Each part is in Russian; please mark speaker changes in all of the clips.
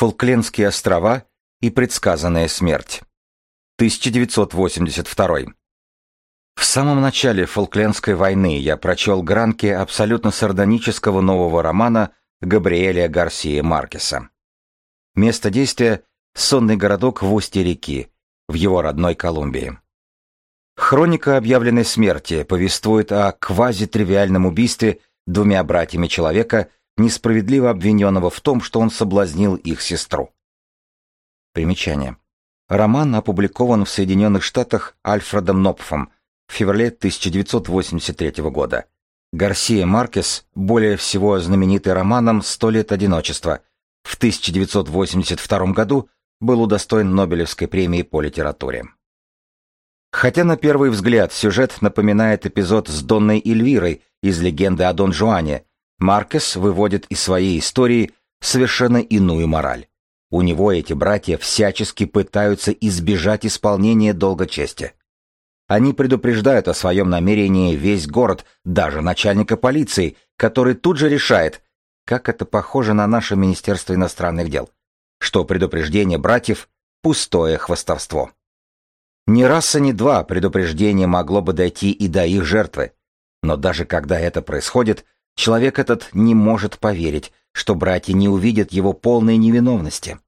Speaker 1: Фолклендские острова и предсказанная смерть. 1982. В самом начале Фолклендской войны я прочел гранки абсолютно сардонического нового романа Габриэля Гарсия Маркеса. Место действия — сонный городок в устье реки, в его родной Колумбии. Хроника объявленной смерти повествует о квазитривиальном убийстве двумя братьями человека, несправедливо обвиненного в том, что он соблазнил их сестру. Примечание. Роман опубликован в Соединенных Штатах Альфредом Нопфом в феврале 1983 года. Гарсия Маркес более всего знаменитый романом «Сто лет одиночества». В 1982 году был удостоен Нобелевской премии по литературе. Хотя на первый взгляд сюжет напоминает эпизод с Донной Эльвирой из легенды о Дон Жуане, Маркес выводит из своей истории совершенно иную мораль. У него эти братья всячески пытаются избежать исполнения долга чести. Они предупреждают о своем намерении весь город, даже начальника полиции, который тут же решает, как это похоже на наше Министерство иностранных дел, что предупреждение братьев – пустое хвастовство. Ни раз и ни два предупреждения могло бы дойти и до их жертвы. Но даже когда это происходит, человек этот не может поверить, что братья не увидят его полной невиновности.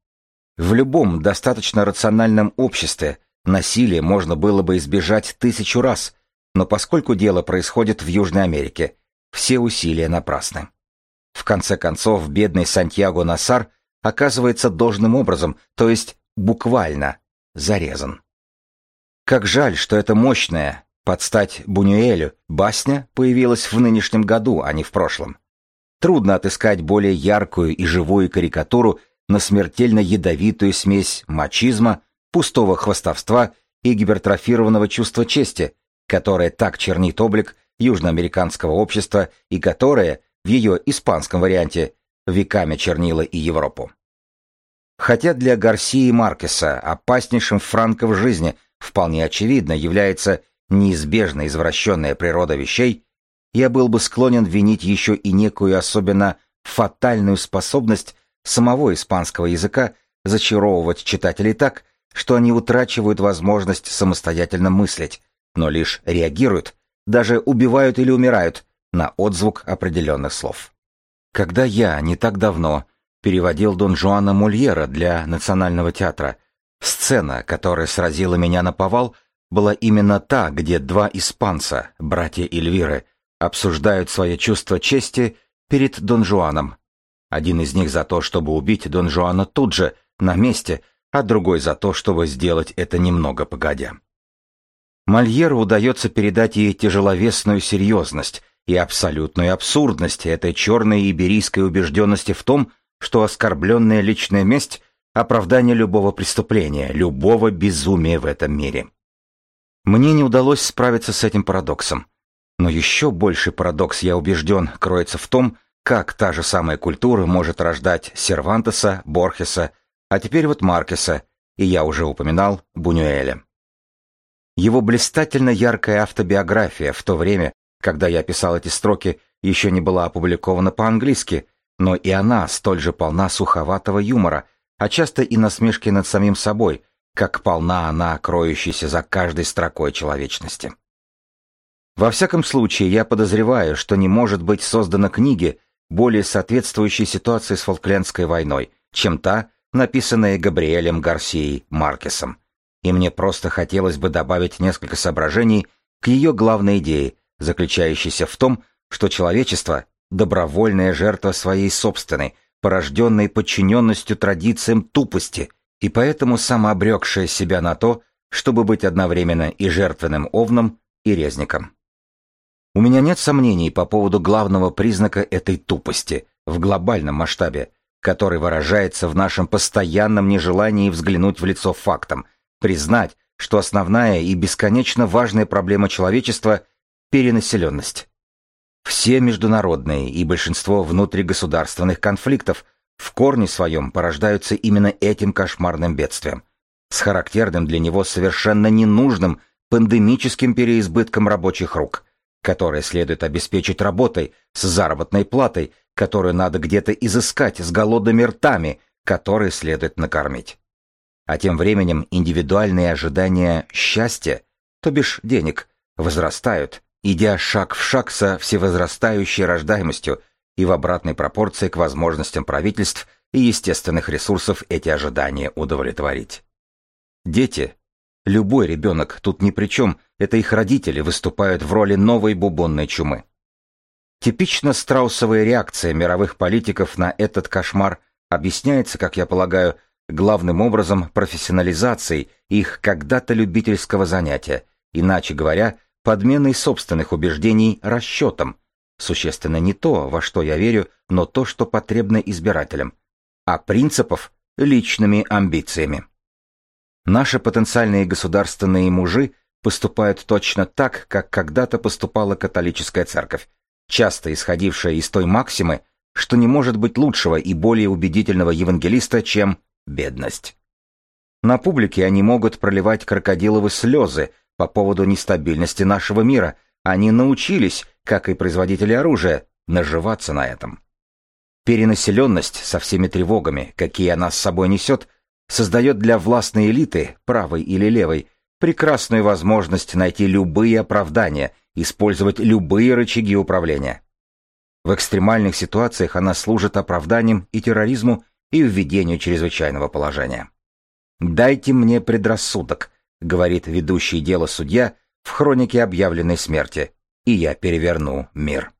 Speaker 1: В любом достаточно рациональном обществе насилие можно было бы избежать тысячу раз, но поскольку дело происходит в Южной Америке, все усилия напрасны. В конце концов, бедный Сантьяго Насар оказывается должным образом, то есть буквально, зарезан. Как жаль, что эта мощная, под стать Бунюэлю, басня появилась в нынешнем году, а не в прошлом. Трудно отыскать более яркую и живую карикатуру на смертельно ядовитую смесь мачизма, пустого хвастовства и гипертрофированного чувства чести, которое так чернит облик южноамериканского общества и которое, в ее испанском варианте, веками чернило и Европу. Хотя для Гарсии Маркеса опаснейшим франко в жизни вполне очевидно является неизбежно извращенная природа вещей, я был бы склонен винить еще и некую особенно фатальную способность самого испанского языка зачаровывать читателей так, что они утрачивают возможность самостоятельно мыслить, но лишь реагируют, даже убивают или умирают на отзвук определенных слов. Когда я не так давно переводил Дон Жуана Мольера для Национального театра, сцена, которая сразила меня на повал, была именно та, где два испанца, братья Эльвиры, обсуждают свое чувство чести перед Дон Жуаном. Один из них за то, чтобы убить Дон Жуана тут же, на месте, а другой за то, чтобы сделать это немного погодя. Мольеру удается передать ей тяжеловесную серьезность и абсолютную абсурдность этой черной иберийской убежденности в том, что оскорбленная личная месть — оправдание любого преступления, любого безумия в этом мире. Мне не удалось справиться с этим парадоксом. Но еще больший парадокс, я убежден, кроется в том, как та же самая культура может рождать Сервантеса, Борхеса, а теперь вот Маркеса, и я уже упоминал Бунюэля. Его блистательно яркая автобиография в то время, когда я писал эти строки, еще не была опубликована по-английски, но и она столь же полна суховатого юмора, а часто и насмешки над самим собой, как полна она, кроющаяся за каждой строкой человечности. Во всяком случае, я подозреваю, что не может быть создана книги, более соответствующей ситуации с Фолклендской войной, чем та, написанная Габриэлем Гарсией Маркесом. И мне просто хотелось бы добавить несколько соображений к ее главной идее, заключающейся в том, что человечество — добровольная жертва своей собственной, порожденной подчиненностью традициям тупости, и поэтому самообрекшая себя на то, чтобы быть одновременно и жертвенным овном, и резником. У меня нет сомнений по поводу главного признака этой тупости в глобальном масштабе, который выражается в нашем постоянном нежелании взглянуть в лицо фактам, признать, что основная и бесконечно важная проблема человечества – перенаселенность. Все международные и большинство внутригосударственных конфликтов в корне своем порождаются именно этим кошмарным бедствием, с характерным для него совершенно ненужным пандемическим переизбытком рабочих рук, которое следует обеспечить работой, с заработной платой, которую надо где-то изыскать с голодными ртами, который следует накормить. А тем временем индивидуальные ожидания счастья, то бишь денег, возрастают, идя шаг в шаг со всевозрастающей рождаемостью и в обратной пропорции к возможностям правительств и естественных ресурсов эти ожидания удовлетворить. Дети, любой ребенок тут ни при чем, это их родители выступают в роли новой бубонной чумы. Типично страусовая реакция мировых политиков на этот кошмар объясняется, как я полагаю, главным образом профессионализацией их когда-то любительского занятия, иначе говоря, подменой собственных убеждений расчетом. Существенно не то, во что я верю, но то, что потребно избирателям, а принципов – личными амбициями. Наши потенциальные государственные мужи поступают точно так, как когда-то поступала католическая церковь, часто исходившая из той максимы, что не может быть лучшего и более убедительного евангелиста, чем бедность. На публике они могут проливать крокодиловы слезы по поводу нестабильности нашего мира. Они научились, как и производители оружия, наживаться на этом. Перенаселенность со всеми тревогами, какие она с собой несет, создает для властной элиты, правой или левой, прекрасную возможность найти любые оправдания, использовать любые рычаги управления. В экстремальных ситуациях она служит оправданием и терроризму, и введению чрезвычайного положения. «Дайте мне предрассудок», — говорит ведущий дело судья в хронике объявленной смерти, и я переверну мир.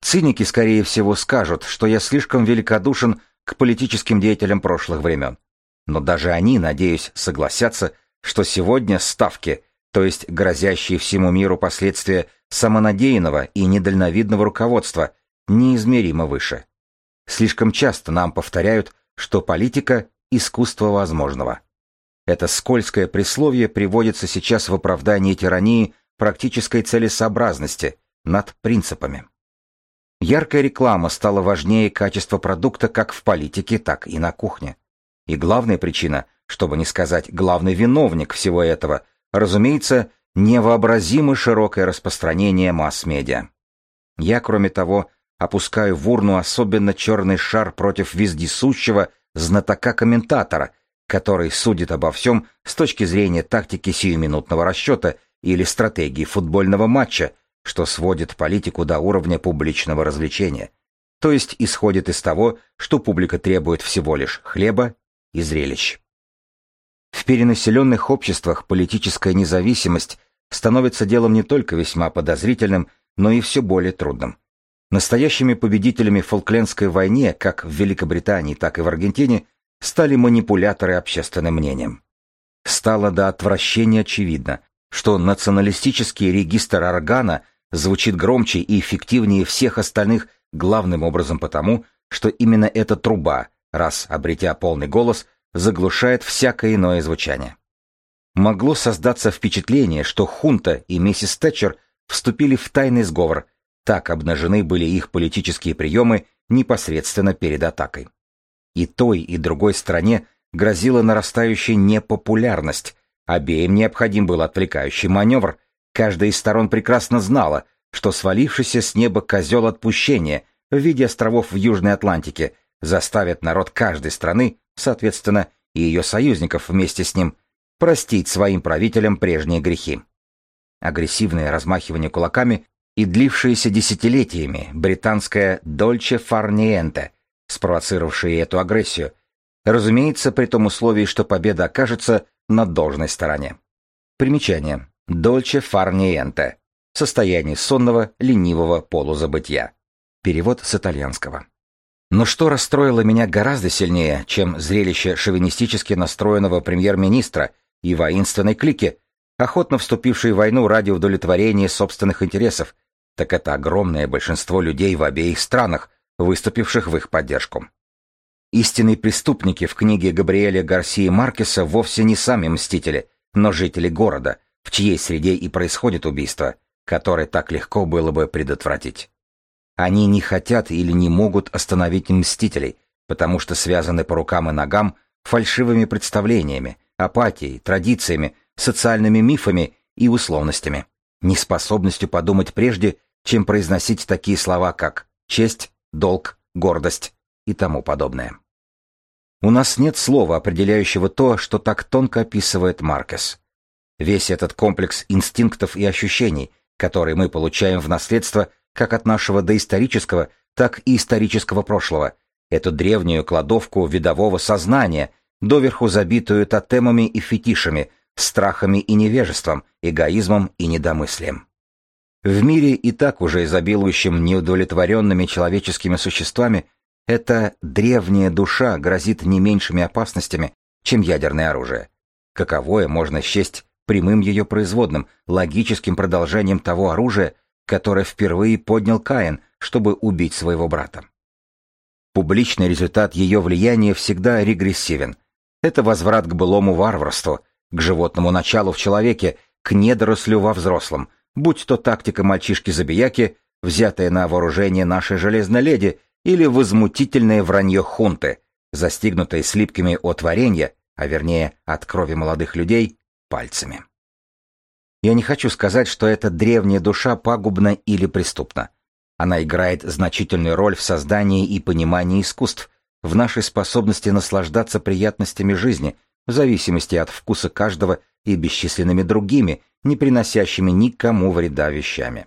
Speaker 1: Циники, скорее всего, скажут, что я слишком великодушен к политическим деятелям прошлых времен. Но даже они, надеюсь, согласятся, что сегодня ставки, то есть грозящие всему миру последствия самонадеянного и недальновидного руководства, неизмеримо выше. Слишком часто нам повторяют, что политика – искусство возможного. Это скользкое присловие приводится сейчас в оправдании тирании практической целесообразности над принципами. Яркая реклама стала важнее качества продукта как в политике, так и на кухне. И главная причина, чтобы не сказать главный виновник всего этого, разумеется, невообразимо широкое распространение масс-медиа. Я, кроме того, опускаю в урну особенно черный шар против вездесущего знатока-комментатора, который судит обо всем с точки зрения тактики сиюминутного расчета или стратегии футбольного матча, что сводит политику до уровня публичного развлечения, то есть исходит из того, что публика требует всего лишь хлеба и зрелищ. В перенаселенных обществах политическая независимость становится делом не только весьма подозрительным, но и все более трудным. Настоящими победителями в Фолклендской войне, как в Великобритании, так и в Аргентине, стали манипуляторы общественным мнением. Стало до отвращения очевидно, что националистический регистр органа звучит громче и эффективнее всех остальных главным образом потому, что именно эта труба, раз обретя полный голос, заглушает всякое иное звучание. Могло создаться впечатление, что хунта и миссис Тэтчер вступили в тайный сговор – так обнажены были их политические приемы непосредственно перед атакой. И той, и другой стране грозила нарастающая непопулярность, обеим необходим был отвлекающий маневр, каждая из сторон прекрасно знала, что свалившийся с неба козел отпущения в виде островов в Южной Атлантике заставит народ каждой страны, соответственно, и ее союзников вместе с ним, простить своим правителям прежние грехи. Агрессивное размахивание кулаками и длившаяся десятилетиями британская «Дольче Фарниенте», спровоцировавшая эту агрессию, разумеется, при том условии, что победа окажется на должной стороне. Примечание. «Дольче Фарниенте» — состояние сонного, ленивого полузабытия. Перевод с итальянского. Но что расстроило меня гораздо сильнее, чем зрелище шовинистически настроенного премьер-министра и воинственной клики, охотно вступившей в войну ради удовлетворения собственных интересов, так это огромное большинство людей в обеих странах, выступивших в их поддержку. Истинные преступники в книге Габриэля Гарсии Маркеса вовсе не сами мстители, но жители города, в чьей среде и происходит убийство, которое так легко было бы предотвратить. Они не хотят или не могут остановить мстителей, потому что связаны по рукам и ногам фальшивыми представлениями, апатией, традициями, социальными мифами и условностями, неспособностью подумать прежде, чем произносить такие слова, как честь, долг, гордость и тому подобное. У нас нет слова, определяющего то, что так тонко описывает Маркес. Весь этот комплекс инстинктов и ощущений, которые мы получаем в наследство как от нашего доисторического, так и исторического прошлого, эту древнюю кладовку видового сознания, доверху забитую тотемами и фетишами, страхами и невежеством, эгоизмом и недомыслием. В мире и так уже изобилующим неудовлетворенными человеческими существами эта древняя душа грозит не меньшими опасностями, чем ядерное оружие. Каковое можно счесть прямым ее производным, логическим продолжением того оружия, которое впервые поднял Каин, чтобы убить своего брата. Публичный результат ее влияния всегда регрессивен. Это возврат к былому варварству, к животному началу в человеке, к недорослю во взрослом, будь то тактика мальчишки-забияки, взятая на вооружение нашей железной леди, или возмутительное вранье хунты, застигнутое слипками от варенья, а вернее от крови молодых людей, пальцами. Я не хочу сказать, что эта древняя душа пагубна или преступна. Она играет значительную роль в создании и понимании искусств, в нашей способности наслаждаться приятностями жизни, в зависимости от вкуса каждого и бесчисленными другими, не приносящими никому вреда вещами.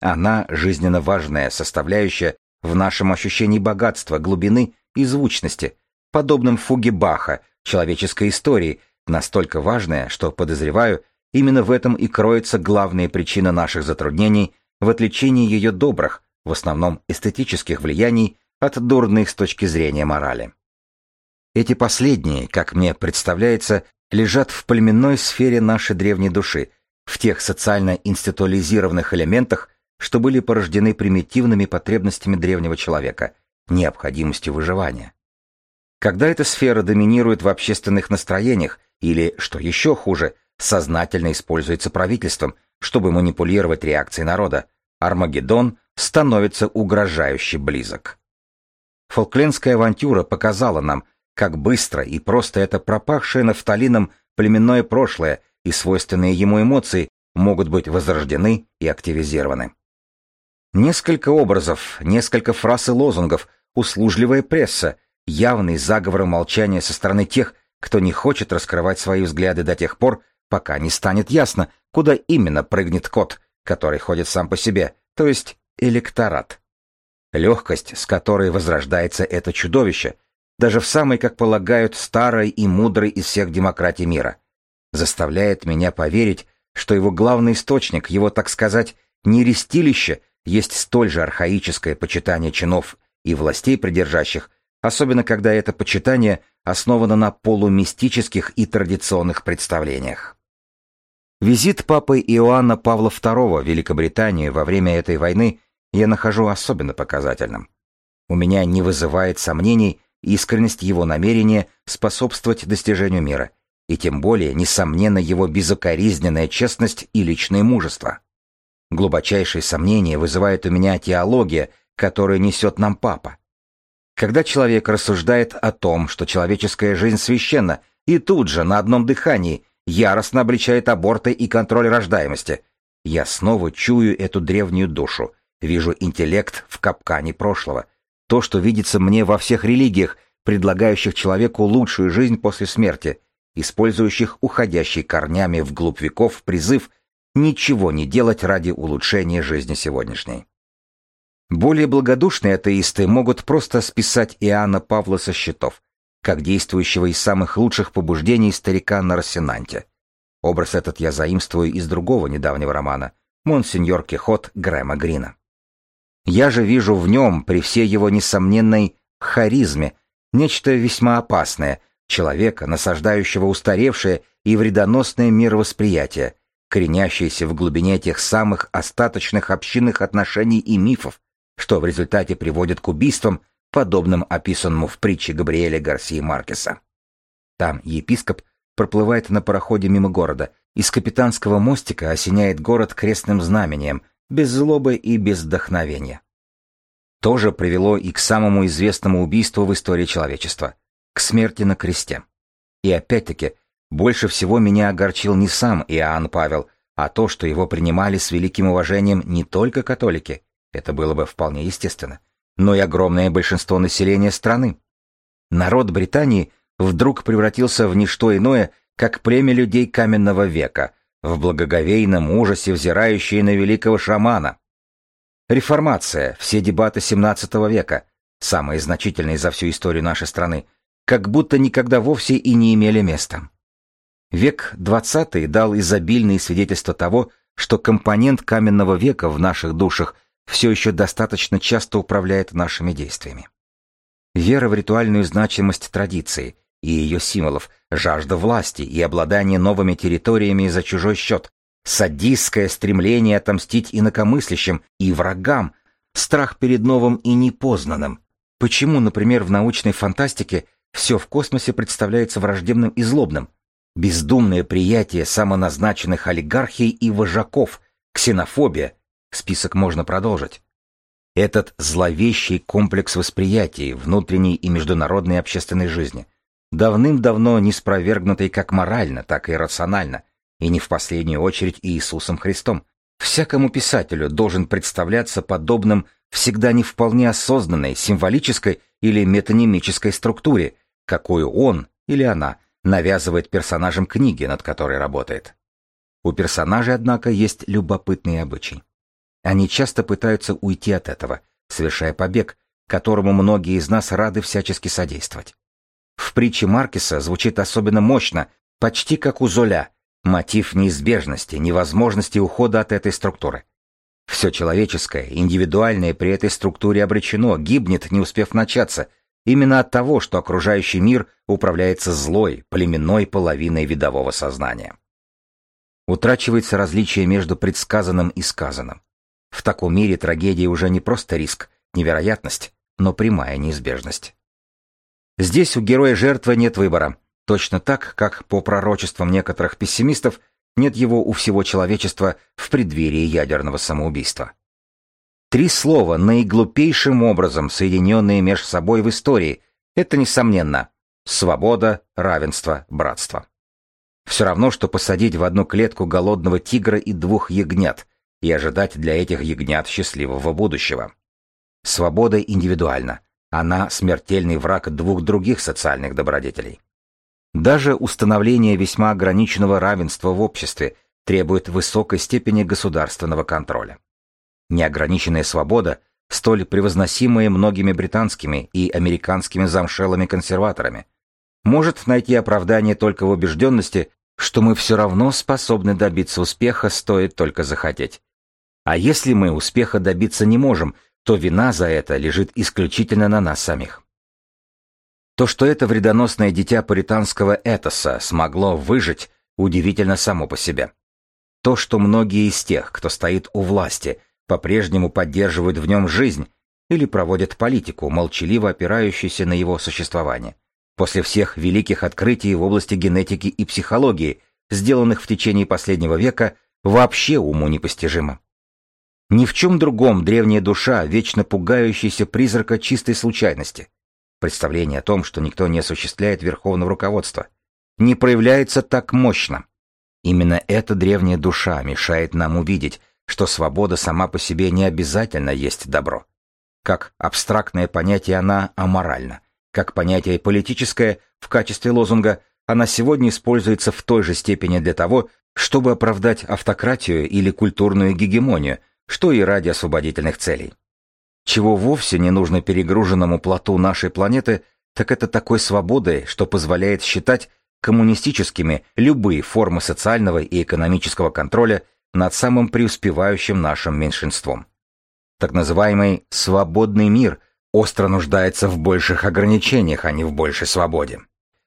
Speaker 1: Она жизненно важная составляющая в нашем ощущении богатства, глубины и звучности, подобным фуге Баха, человеческой истории, настолько важная, что, подозреваю, именно в этом и кроется главная причина наших затруднений в отличении ее добрых, в основном эстетических влияний от дурных с точки зрения морали. Эти последние, как мне представляется, лежат в племенной сфере нашей древней души, в тех социально институализированных элементах, что были порождены примитивными потребностями древнего человека, необходимостью выживания. Когда эта сфера доминирует в общественных настроениях или, что еще хуже, сознательно используется правительством, чтобы манипулировать реакцией народа, Армагеддон становится угрожающе близок. Фолклендская авантюра показала нам, как быстро и просто это пропахшее нафталином племенное прошлое и свойственные ему эмоции могут быть возрождены и активизированы. Несколько образов, несколько фраз и лозунгов, услужливая пресса, явный заговор молчания со стороны тех, кто не хочет раскрывать свои взгляды до тех пор, пока не станет ясно, куда именно прыгнет кот, который ходит сам по себе, то есть электорат. Легкость, с которой возрождается это чудовище, даже в самой, как полагают, старой и мудрой из всех демократий мира, заставляет меня поверить, что его главный источник, его, так сказать, нерестилище, есть столь же архаическое почитание чинов и властей придержащих, особенно когда это почитание основано на полумистических и традиционных представлениях. Визит папы Иоанна Павла II в Великобританию во время этой войны я нахожу особенно показательным. У меня не вызывает сомнений искренность его намерения способствовать достижению мира, и тем более, несомненно, его безукоризненная честность и личное мужество. Глубочайшие сомнения вызывает у меня теология, которую несет нам папа. Когда человек рассуждает о том, что человеческая жизнь священна, и тут же на одном дыхании яростно обличает аборты и контроль рождаемости, я снова чую эту древнюю душу, вижу интеллект в капкане прошлого, то, что видится мне во всех религиях, предлагающих человеку лучшую жизнь после смерти, использующих уходящий корнями вглубь веков призыв ничего не делать ради улучшения жизни сегодняшней. Более благодушные атеисты могут просто списать Иоанна Павла со счетов, как действующего из самых лучших побуждений старика на Рассенанте. Образ этот я заимствую из другого недавнего романа «Монсеньор Кихот» Грэма Грина. Я же вижу в нем, при всей его несомненной харизме, нечто весьма опасное, человека, насаждающего устаревшее и вредоносное мировосприятие, коренящееся в глубине тех самых остаточных общинных отношений и мифов, что в результате приводит к убийствам, подобным описанному в притче Габриэля Гарсии Маркеса. Там епископ проплывает на пароходе мимо города, и с капитанского мостика осеняет город крестным знамением, без злобы и без вдохновения. Тоже привело и к самому известному убийству в истории человечества — к смерти на кресте. И опять-таки, больше всего меня огорчил не сам Иоанн Павел, а то, что его принимали с великим уважением не только католики, это было бы вполне естественно, но и огромное большинство населения страны. Народ Британии вдруг превратился в ничто иное, как племя людей каменного века, в благоговейном ужасе взирающие на великого шамана. Реформация, все дебаты XVII века, самые значительные за всю историю нашей страны, как будто никогда вовсе и не имели места. Век XX дал изобильные свидетельства того, что компонент каменного века в наших душах все еще достаточно часто управляет нашими действиями. Вера в ритуальную значимость традиции и ее символов, жажда власти и обладание новыми территориями за чужой счет, садистское стремление отомстить инакомыслящим и врагам, страх перед новым и непознанным. Почему, например, в научной фантастике все в космосе представляется враждебным и злобным? Бездумное приятие самоназначенных олигархий и вожаков, ксенофобия, список можно продолжить. Этот зловещий комплекс восприятий внутренней и международной общественной жизни, давным-давно не спровергнутый как морально, так и рационально, и не в последнюю очередь Иисусом Христом, всякому писателю должен представляться подобным всегда не вполне осознанной, символической или метанимической структуре, какую он или она навязывает персонажам книги, над которой работает. У персонажей, однако, есть любопытный обычай. Они часто пытаются уйти от этого, совершая побег, которому многие из нас рады всячески содействовать. В притче Маркеса звучит особенно мощно, почти как у Золя, мотив неизбежности, невозможности ухода от этой структуры. Все человеческое, индивидуальное при этой структуре обречено, гибнет, не успев начаться, именно от того, что окружающий мир управляется злой, племенной половиной видового сознания. Утрачивается различие между предсказанным и сказанным. В таком мире трагедия уже не просто риск, невероятность, но прямая неизбежность. Здесь у героя жертвы нет выбора, точно так, как по пророчествам некоторых пессимистов нет его у всего человечества в преддверии ядерного самоубийства. Три слова, наиглупейшим образом соединенные меж собой в истории, это, несомненно, свобода, равенство, братство. Все равно, что посадить в одну клетку голодного тигра и двух ягнят, и ожидать для этих ягнят счастливого будущего. Свобода индивидуальна, она смертельный враг двух других социальных добродетелей. Даже установление весьма ограниченного равенства в обществе требует высокой степени государственного контроля. Неограниченная свобода, столь превозносимая многими британскими и американскими замшелыми консерваторами, может найти оправдание только в убежденности, что мы все равно способны добиться успеха, стоит только захотеть. А если мы успеха добиться не можем, то вина за это лежит исключительно на нас самих. То, что это вредоносное дитя паританского этоса смогло выжить, удивительно само по себе. То, что многие из тех, кто стоит у власти, по-прежнему поддерживают в нем жизнь или проводят политику, молчаливо опирающуюся на его существование. После всех великих открытий в области генетики и психологии, сделанных в течение последнего века, вообще уму непостижимо. Ни в чем другом древняя душа, вечно пугающаяся призрака чистой случайности. Представление о том, что никто не осуществляет верховного руководства, не проявляется так мощно. Именно эта древняя душа мешает нам увидеть, что свобода сама по себе не обязательно есть добро. Как абстрактное понятие она аморальна, как понятие политическое в качестве лозунга она сегодня используется в той же степени для того, чтобы оправдать автократию или культурную гегемонию, что и ради освободительных целей. Чего вовсе не нужно перегруженному плоту нашей планеты, так это такой свободы, что позволяет считать коммунистическими любые формы социального и экономического контроля над самым преуспевающим нашим меньшинством. Так называемый «свободный мир» остро нуждается в больших ограничениях, а не в большей свободе.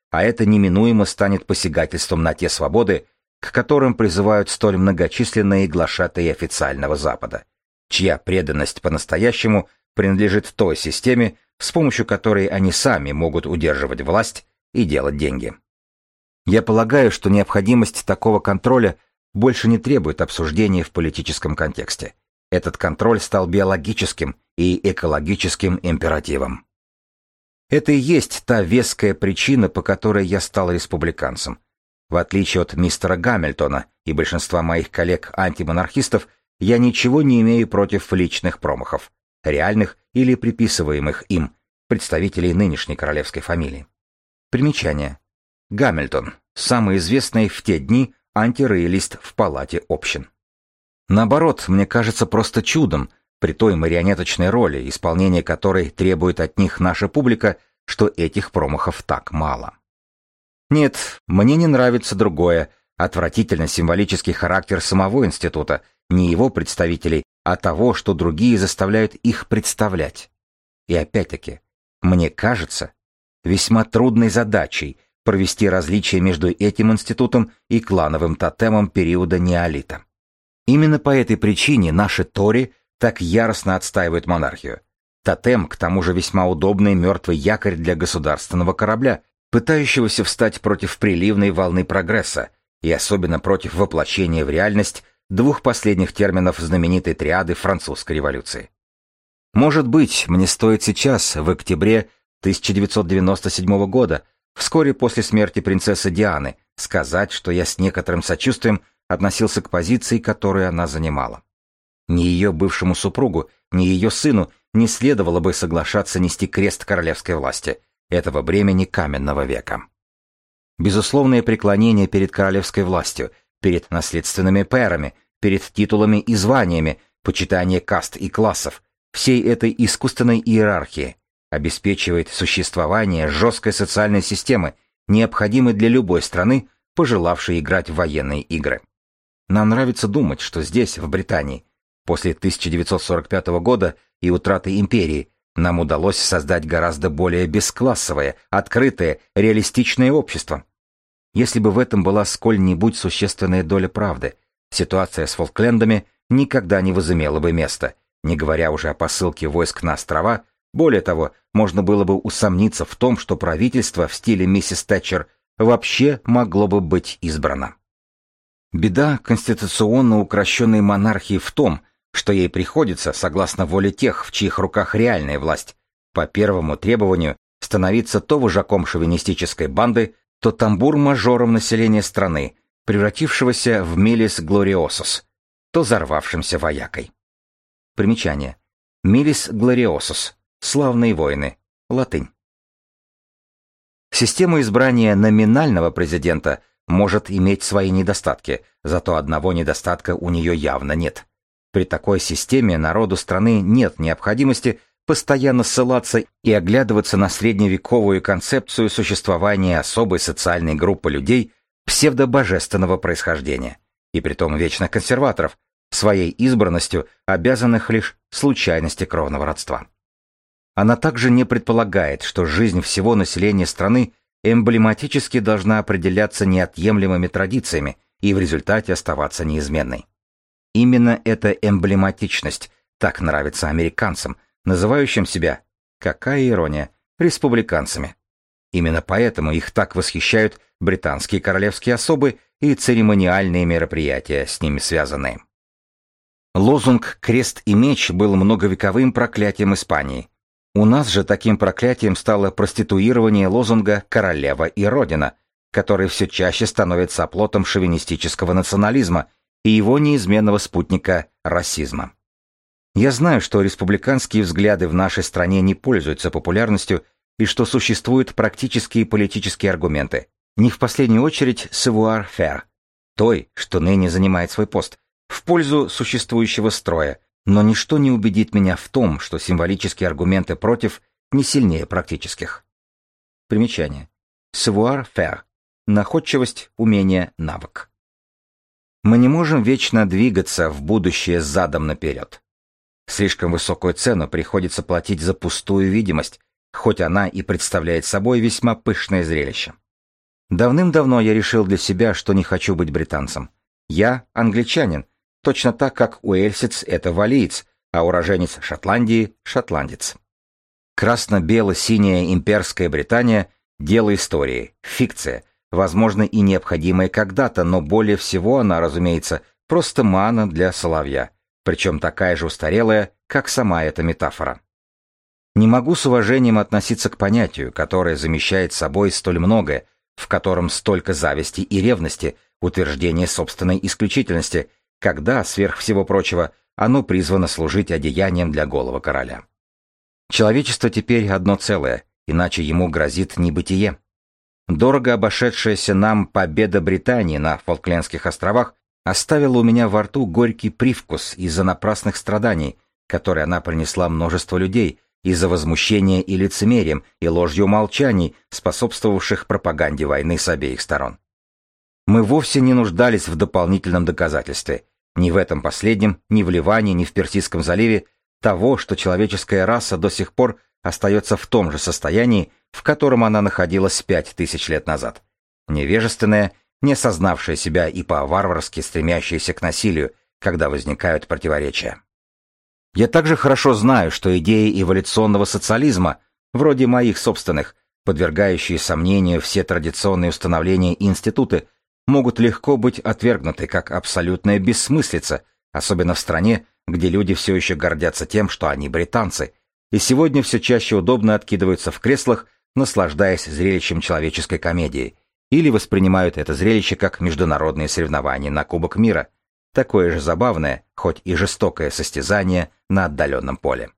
Speaker 1: А это неминуемо станет посягательством на те свободы, к которым призывают столь многочисленные глашатые официального Запада, чья преданность по-настоящему принадлежит той системе, с помощью которой они сами могут удерживать власть и делать деньги. Я полагаю, что необходимость такого контроля больше не требует обсуждения в политическом контексте. Этот контроль стал биологическим и экологическим императивом. Это и есть та веская причина, по которой я стал республиканцем, в отличие от мистера Гамильтона и большинства моих коллег-антимонархистов, я ничего не имею против личных промахов. реальных или приписываемых им, представителей нынешней королевской фамилии. Примечание. Гамильтон, самый известный в те дни антироялист в палате общин. Наоборот, мне кажется просто чудом, при той марионеточной роли, исполнение которой требует от них наша публика, что этих промахов так мало. Нет, мне не нравится другое, отвратительно символический характер самого института, не его представителей, а того, что другие заставляют их представлять. И опять-таки, мне кажется, весьма трудной задачей провести различие между этим институтом и клановым тотемом периода неолита. Именно по этой причине наши Тори так яростно отстаивают монархию. Тотем, к тому же весьма удобный мертвый якорь для государственного корабля, пытающегося встать против приливной волны прогресса, и особенно против воплощения в реальность двух последних терминов знаменитой триады французской революции. Может быть, мне стоит сейчас, в октябре 1997 года, вскоре после смерти принцессы Дианы, сказать, что я с некоторым сочувствием относился к позиции, которую она занимала. Ни ее бывшему супругу, ни ее сыну не следовало бы соглашаться нести крест королевской власти, этого бремени каменного века. Безусловное преклонение перед королевской властью, перед наследственными пэрами, перед титулами и званиями, почитание каст и классов, всей этой искусственной иерархии, обеспечивает существование жесткой социальной системы, необходимой для любой страны, пожелавшей играть в военные игры. Нам нравится думать, что здесь, в Британии, после 1945 года и утраты империи, нам удалось создать гораздо более бесклассовое, открытое, реалистичное общество. Если бы в этом была сколь-нибудь существенная доля правды, ситуация с Фолклендами никогда не возымела бы места, не говоря уже о посылке войск на острова, более того, можно было бы усомниться в том, что правительство в стиле миссис Тэтчер вообще могло бы быть избрано. Беда конституционно укращенной монархии в том, что ей приходится, согласно воле тех, в чьих руках реальная власть, по первому требованию становиться то вожаком шовинистической банды, то тамбур-мажором населения страны, превратившегося в Милис Глориосус, то взорвавшимся воякой. Примечание. Милис Глориосус. Славные воины. Латынь. Система избрания номинального президента может иметь свои недостатки, зато одного недостатка у нее явно нет. При такой системе народу страны нет необходимости постоянно ссылаться и оглядываться на средневековую концепцию существования особой социальной группы людей псевдобожественного происхождения, и притом вечно консерваторов, своей избранностью обязанных лишь случайности кровного родства. Она также не предполагает, что жизнь всего населения страны эмблематически должна определяться неотъемлемыми традициями и в результате оставаться неизменной. Именно эта эмблематичность так нравится американцам – называющим себя, какая ирония, республиканцами. Именно поэтому их так восхищают британские королевские особы и церемониальные мероприятия, с ними связанные. Лозунг «Крест и меч» был многовековым проклятием Испании. У нас же таким проклятием стало проституирование лозунга «Королева и Родина», который все чаще становится оплотом шовинистического национализма и его неизменного спутника – расизма. Я знаю, что республиканские взгляды в нашей стране не пользуются популярностью и что существуют практические политические аргументы, не в последнюю очередь faire, той, что ныне занимает свой пост, в пользу существующего строя, но ничто не убедит меня в том, что символические аргументы против не сильнее практических. Примечание. Savoir faire. Находчивость, умение, навык. Мы не можем вечно двигаться в будущее задом наперед. Слишком высокую цену приходится платить за пустую видимость, хоть она и представляет собой весьма пышное зрелище. Давным-давно я решил для себя, что не хочу быть британцем. Я англичанин, точно так как уэльсец — это валиец, а уроженец Шотландии — шотландец. Красно-бело-синяя имперская Британия — дело истории, фикция, возможно и необходимая когда-то, но более всего она, разумеется, просто мана для соловья — причем такая же устарелая, как сама эта метафора. Не могу с уважением относиться к понятию, которое замещает собой столь многое, в котором столько зависти и ревности, утверждение собственной исключительности, когда, сверх всего прочего, оно призвано служить одеянием для голого короля. Человечество теперь одно целое, иначе ему грозит небытие. Дорого обошедшаяся нам победа Британии на Фолклендских островах оставила у меня во рту горький привкус из-за напрасных страданий, которые она принесла множество людей, из-за возмущения и лицемерием, и ложью молчаний, способствовавших пропаганде войны с обеих сторон. Мы вовсе не нуждались в дополнительном доказательстве, ни в этом последнем, ни в Ливане, ни в Персидском заливе, того, что человеческая раса до сих пор остается в том же состоянии, в котором она находилась пять тысяч лет назад. Невежественная, не осознавшая себя и по-варварски стремящаяся к насилию, когда возникают противоречия. Я также хорошо знаю, что идеи эволюционного социализма, вроде моих собственных, подвергающие сомнению все традиционные установления и институты, могут легко быть отвергнуты как абсолютная бессмыслица, особенно в стране, где люди все еще гордятся тем, что они британцы, и сегодня все чаще удобно откидываются в креслах, наслаждаясь зрелищем человеческой комедии, или воспринимают это зрелище как международные соревнования на Кубок мира – Такое же забавное, хоть и жестокое состязание на отдаленном поле.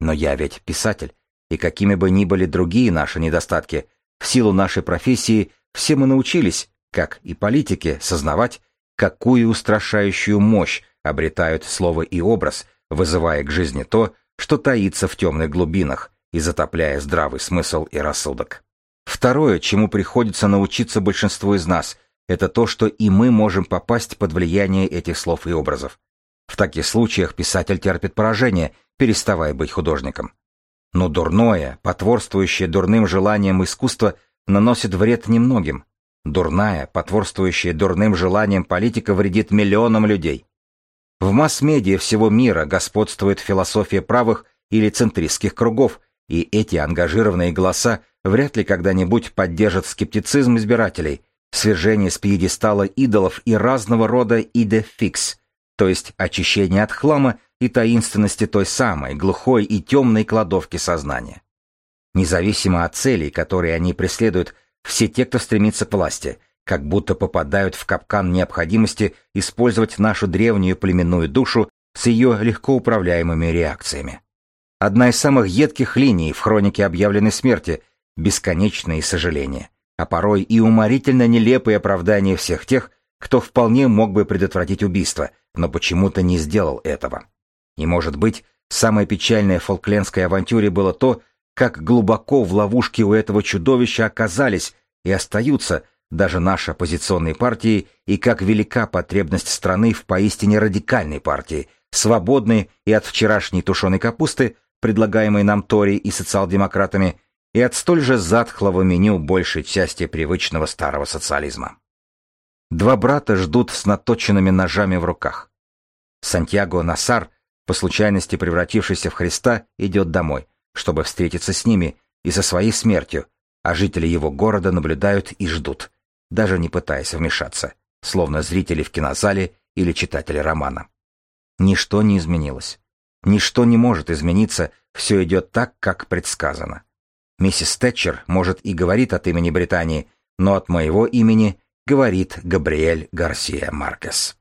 Speaker 1: Но я ведь писатель, и какими бы ни были другие наши недостатки, в силу нашей профессии все мы научились, как и политики, сознавать, какую устрашающую мощь обретают слово и образ, вызывая к жизни то, что таится в темных глубинах и затопляя здравый смысл и рассудок. Второе, чему приходится научиться большинству из нас, это то, что и мы можем попасть под влияние этих слов и образов. В таких случаях писатель терпит поражение, переставая быть художником. Но дурное, потворствующее дурным желаниям искусство наносит вред немногим. Дурная, потворствующая дурным желаниям политика вредит миллионам людей. В масс-медиа всего мира господствует философия правых или центристских кругов, и эти ангажированные голоса вряд ли когда-нибудь поддержат скептицизм избирателей – свержение с пьедестала идолов и разного рода идефикс, то есть очищение от хлама и таинственности той самой глухой и темной кладовки сознания. Независимо от целей, которые они преследуют, все те, кто стремится к власти, как будто попадают в капкан необходимости использовать нашу древнюю племенную душу с ее легко управляемыми реакциями. Одна из самых едких линий в хронике объявленной смерти – бесконечные сожаления а порой и уморительно нелепые оправдания всех тех, кто вполне мог бы предотвратить убийство, но почему-то не сделал этого. И, может быть, самое печальное в фолклендской авантюре было то, как глубоко в ловушке у этого чудовища оказались и остаются даже наши оппозиционные партии, и как велика потребность страны в поистине радикальной партии, свободной и от вчерашней тушеной капусты, предлагаемой нам Тори и социал-демократами, и от столь же затхлого меню большей части привычного старого социализма. Два брата ждут с наточенными ножами в руках. Сантьяго Насар, по случайности превратившийся в Христа, идет домой, чтобы встретиться с ними и со своей смертью, а жители его города наблюдают и ждут, даже не пытаясь вмешаться, словно зрители в кинозале или читатели романа. Ничто не изменилось. Ничто не может измениться, все идет так, как предсказано. Миссис Тэтчер, может, и говорит от имени Британии, но от моего имени говорит Габриэль Гарсия Маркес.